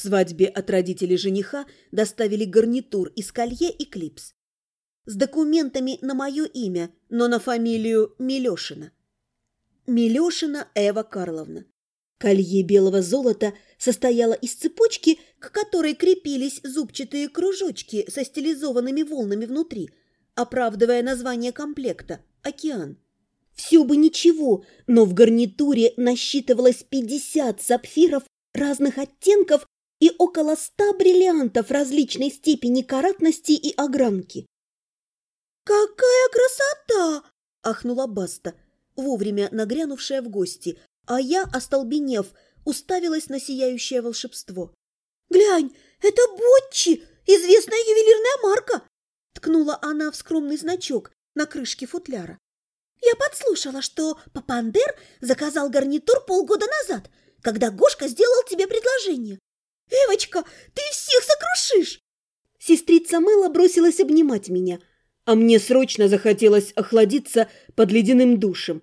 свадьбе от родителей жениха доставили гарнитур из колье и клипс. С документами на мое имя, но на фамилию Милешина. Милешина Эва Карловна. Колье белого золота состояло из цепочки, к которой крепились зубчатые кружочки со стилизованными волнами внутри, оправдывая название комплекта «Океан». Все бы ничего, но в гарнитуре насчитывалось 50 сапфиров разных оттенков и около ста бриллиантов различной степени каратности и огранки. «Какая красота!» – ахнула Баста, вовремя нагрянувшая в гости, а я, остолбенев, уставилась на сияющее волшебство. «Глянь, это Ботчи, известная ювелирная марка!» Ткнула она в скромный значок на крышке футляра. «Я подслушала, что Папандер заказал гарнитур полгода назад, когда Гошка сделал тебе предложение. Эвочка, ты всех сокрушишь!» Сестрица Мэла бросилась обнимать меня, а мне срочно захотелось охладиться под ледяным душем.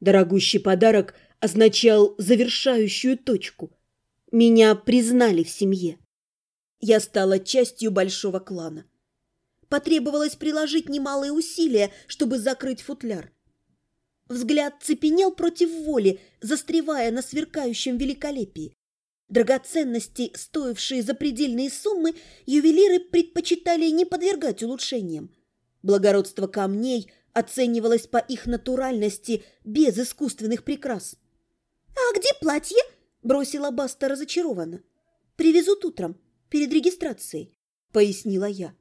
Дорогущий подарок означал завершающую точку. Меня признали в семье. Я стала частью большого клана. Потребовалось приложить немалые усилия, чтобы закрыть футляр. Взгляд цепенел против воли, застревая на сверкающем великолепии. Драгоценности, стоившие запредельные суммы, ювелиры предпочитали не подвергать улучшениям. Благородство камней оценивалось по их натуральности без искусственных прикрас. «А где платье?» – бросила Баста разочарованно. «Привезут утром, перед регистрацией», – пояснила я.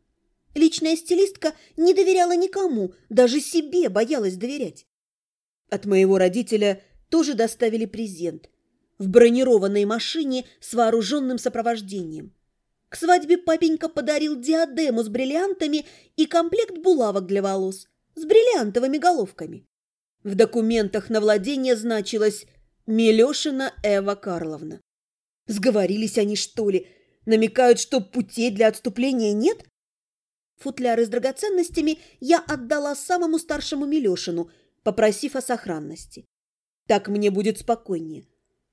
Личная стилистка не доверяла никому, даже себе боялась доверять. От моего родителя тоже доставили презент. В бронированной машине с вооруженным сопровождением. К свадьбе папенька подарил диадему с бриллиантами и комплект булавок для волос с бриллиантовыми головками. В документах на владение значилось «Милешина Эва Карловна». Сговорились они, что ли? Намекают, что путей для отступления нет? Футляры с драгоценностями я отдала самому старшему Милешину – попросив о сохранности. Так мне будет спокойнее.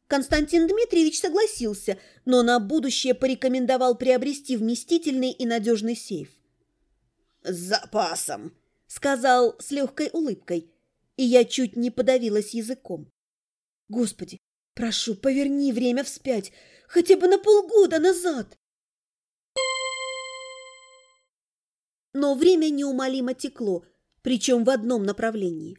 Константин Дмитриевич согласился, но на будущее порекомендовал приобрести вместительный и надежный сейф. «С запасом», — сказал с легкой улыбкой, и я чуть не подавилась языком. «Господи, прошу, поверни время вспять, хотя бы на полгода назад!» Но время неумолимо текло, причем в одном направлении.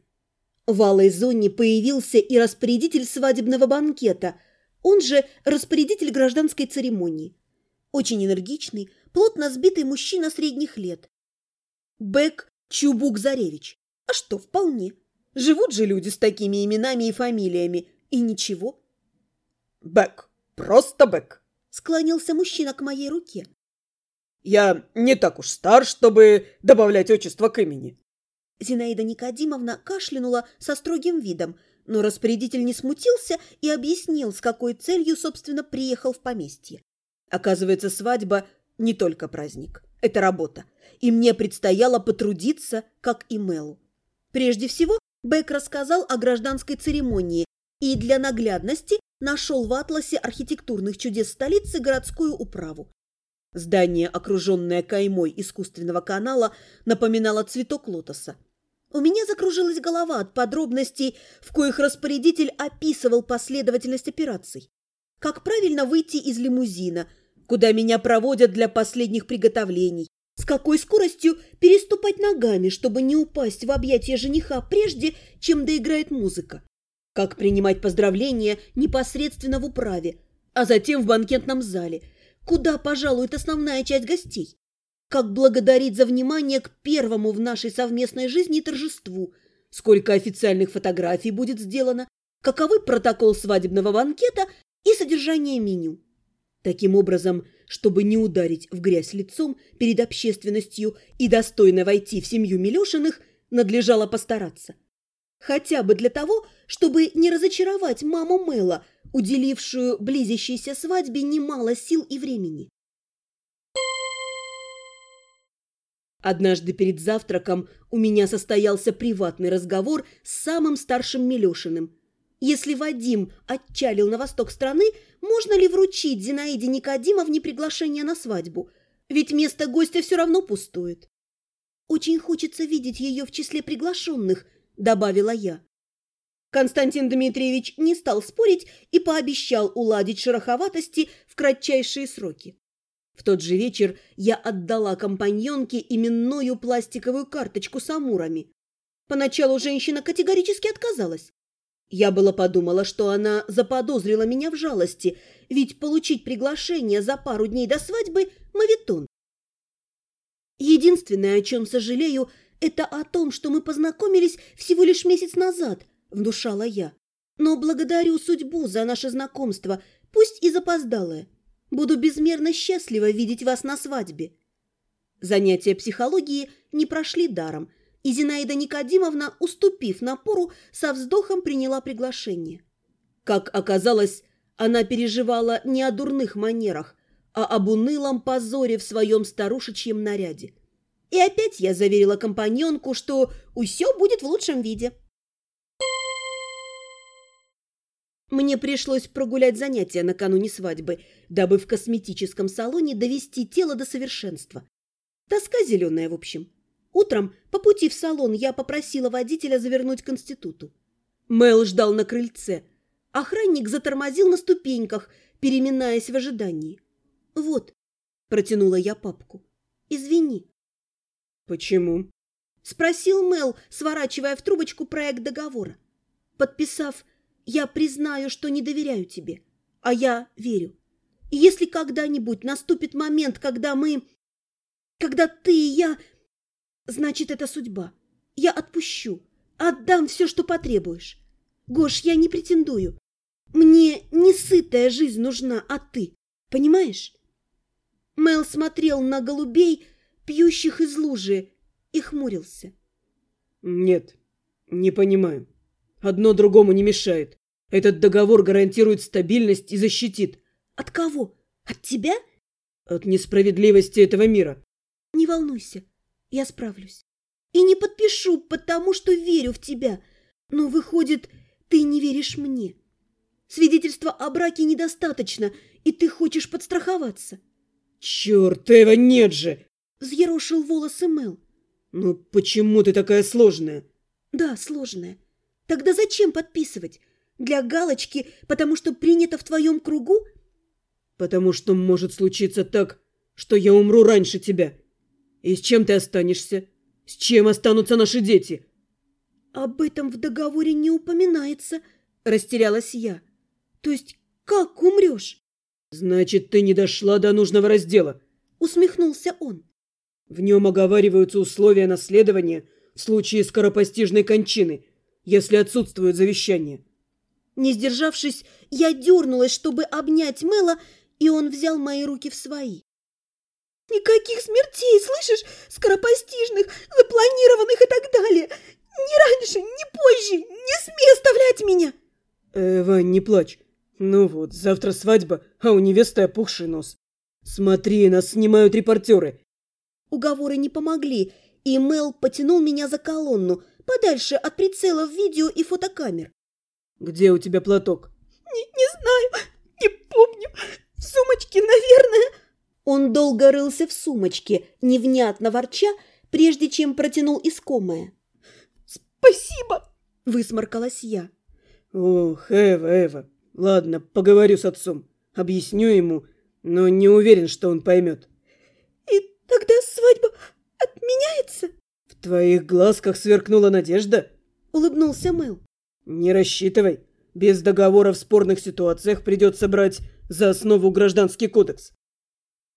В алой зоне появился и распорядитель свадебного банкета, он же распорядитель гражданской церемонии. Очень энергичный, плотно сбитый мужчина средних лет. Бек Чубук-Заревич. А что, вполне. Живут же люди с такими именами и фамилиями, и ничего. Бек, просто Бек, склонился мужчина к моей руке. Я не так уж стар, чтобы добавлять отчество к имени. Зинаида Никодимовна кашлянула со строгим видом, но распорядитель не смутился и объяснил, с какой целью, собственно, приехал в поместье. Оказывается, свадьба не только праздник. Это работа. И мне предстояло потрудиться, как и Мелу. Прежде всего, Бек рассказал о гражданской церемонии и для наглядности нашел в атласе архитектурных чудес столицы городскую управу. Здание, окруженное каймой искусственного канала, напоминало цветок лотоса. У меня закружилась голова от подробностей, в коих распорядитель описывал последовательность операций. Как правильно выйти из лимузина, куда меня проводят для последних приготовлений, с какой скоростью переступать ногами, чтобы не упасть в объятия жениха прежде, чем доиграет музыка. Как принимать поздравления непосредственно в управе, а затем в банкетном зале, куда пожалует основная часть гостей. Как благодарить за внимание к первому в нашей совместной жизни торжеству? Сколько официальных фотографий будет сделано? Каковы протокол свадебного банкета и содержание меню? Таким образом, чтобы не ударить в грязь лицом перед общественностью и достойно войти в семью Милешиных, надлежало постараться. Хотя бы для того, чтобы не разочаровать маму Мэла, уделившую близящейся свадьбе немало сил и времени. Однажды перед завтраком у меня состоялся приватный разговор с самым старшим Милешиным. Если Вадим отчалил на восток страны, можно ли вручить Зинаиде Никодимовне приглашение на свадьбу? Ведь место гостя все равно пустует. «Очень хочется видеть ее в числе приглашенных», – добавила я. Константин Дмитриевич не стал спорить и пообещал уладить шероховатости в кратчайшие сроки. В тот же вечер я отдала компаньонке именную пластиковую карточку с амурами. Поначалу женщина категорически отказалась. Я было подумала, что она заподозрила меня в жалости, ведь получить приглашение за пару дней до свадьбы – мавитон. Единственное, о чем сожалею, это о том, что мы познакомились всего лишь месяц назад, внушала я. Но благодарю судьбу за наше знакомство, пусть и запоздалое. Буду безмерно счастлива видеть вас на свадьбе. Занятия психологии не прошли даром, и Зинаида Никодимовна, уступив напору, со вздохом приняла приглашение. Как оказалось, она переживала не о дурных манерах, а об унылом позоре в своем старушечьем наряде. И опять я заверила компаньонку, что все будет в лучшем виде. Мне пришлось прогулять занятия накануне свадьбы, дабы в косметическом салоне довести тело до совершенства. Тоска зеленая, в общем. Утром по пути в салон я попросила водителя завернуть к институту. Мэл ждал на крыльце. Охранник затормозил на ступеньках, переминаясь в ожидании. «Вот», – протянула я папку. «Извини». «Почему?» – спросил Мэл, сворачивая в трубочку проект договора. Подписав «Я признаю, что не доверяю тебе, а я верю. И если когда-нибудь наступит момент, когда мы... Когда ты и я Значит, это судьба. Я отпущу. Отдам все, что потребуешь. Гош, я не претендую. Мне не сытая жизнь нужна, а ты. Понимаешь? Мел смотрел на голубей, пьющих из лужи, и хмурился. Нет, не понимаю. Одно другому не мешает. Этот договор гарантирует стабильность и защитит. От кого? От тебя? От несправедливости этого мира. Не волнуйся. Я справлюсь. И не подпишу, потому что верю в тебя. Но, выходит, ты не веришь мне. Свидетельства о браке недостаточно, и ты хочешь подстраховаться. Черт, Эва, нет же! Взъерошил волосы Мел. Ну почему ты такая сложная? Да, сложная. Тогда зачем подписывать? Для галочки, потому что принято в твоем кругу? Потому что может случиться так, что я умру раньше тебя. И с чем ты останешься? С чем останутся наши дети? Об этом в договоре не упоминается, растерялась я. То есть как умрешь? Значит, ты не дошла до нужного раздела, усмехнулся он. В нем оговариваются условия наследования в случае скоропостижной кончины, если отсутствует завещание. Не сдержавшись, я дернулась, чтобы обнять Мэла, и он взял мои руки в свои. Никаких смертей, слышишь? Скоропостижных, запланированных и так далее. Ни раньше, ни позже. Не смей оставлять меня. Эва, не плачь. Ну вот, завтра свадьба, а у невесты опухший нос. Смотри, нас снимают репортеры. Уговоры не помогли, и Мел потянул меня за колонну, подальше от прицелов видео и фотокамер. Где у тебя платок? Не, не знаю, не помню. В сумочке, наверное. Он долго рылся в сумочке, невнятно ворча, прежде чем протянул искомое. «Спасибо!» – высморкалась я. «Ох, Эва, Эва, ладно, поговорю с отцом, объясню ему, но не уверен, что он поймет». «И тогда свадьба отменяется?» «В твоих глазках сверкнула надежда?» – улыбнулся Мэл. «Не рассчитывай. Без договора в спорных ситуациях придется брать за основу гражданский кодекс.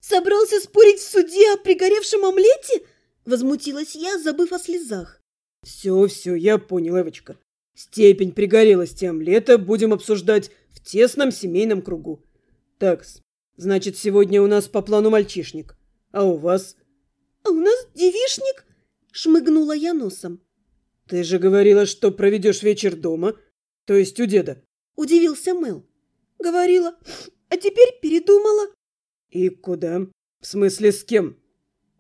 Собрался спорить в суде о пригоревшем омлете? Возмутилась я, забыв о слезах. Все, все, я понял, Эвочка. Степень пригорелости омлета будем обсуждать в тесном семейном кругу. Такс, значит, сегодня у нас по плану мальчишник. А у вас? А у нас девишник? Шмыгнула я носом. Ты же говорила, что проведешь вечер дома, то есть у деда. Удивился Мэл. Говорила, а теперь передумала. «И куда? В смысле, с кем?»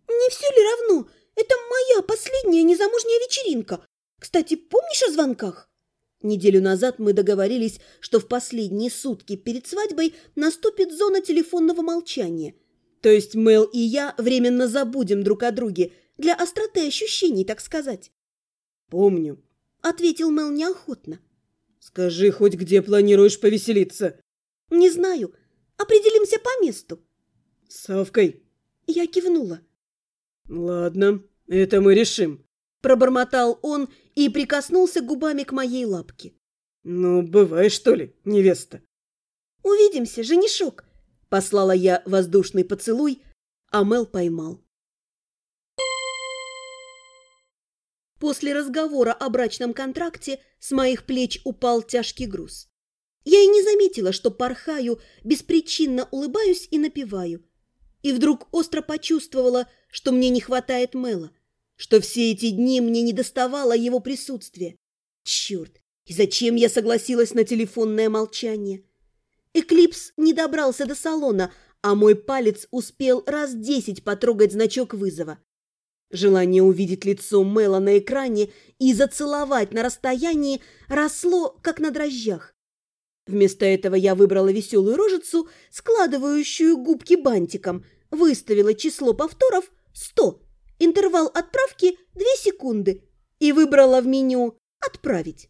«Не все ли равно? Это моя последняя незамужняя вечеринка. Кстати, помнишь о звонках?» Неделю назад мы договорились, что в последние сутки перед свадьбой наступит зона телефонного молчания. То есть Мэл и я временно забудем друг о друге для остроты ощущений, так сказать. «Помню», — ответил Мэл неохотно. «Скажи, хоть где планируешь повеселиться?» «Не знаю. Определимся по месту». «С Савкой?» Я кивнула. «Ладно, это мы решим», – пробормотал он и прикоснулся губами к моей лапке. «Ну, бывай, что ли, невеста?» «Увидимся, женишок!» – послала я воздушный поцелуй, а Мел поймал. После разговора о брачном контракте с моих плеч упал тяжкий груз. Я и не заметила, что порхаю, беспричинно улыбаюсь и напеваю. И вдруг остро почувствовала, что мне не хватает Мэла, что все эти дни мне не доставало его присутствия. Черт, и зачем я согласилась на телефонное молчание? Эклипс не добрался до салона, а мой палец успел раз десять потрогать значок вызова. Желание увидеть лицо Мэла на экране и зацеловать на расстоянии росло, как на дрожжах. Вместо этого я выбрала веселую рожицу, складывающую губки бантиком, выставила число повторов 100, интервал отправки 2 секунды и выбрала в меню «Отправить».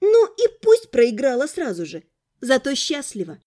Ну и пусть проиграла сразу же, зато счастлива.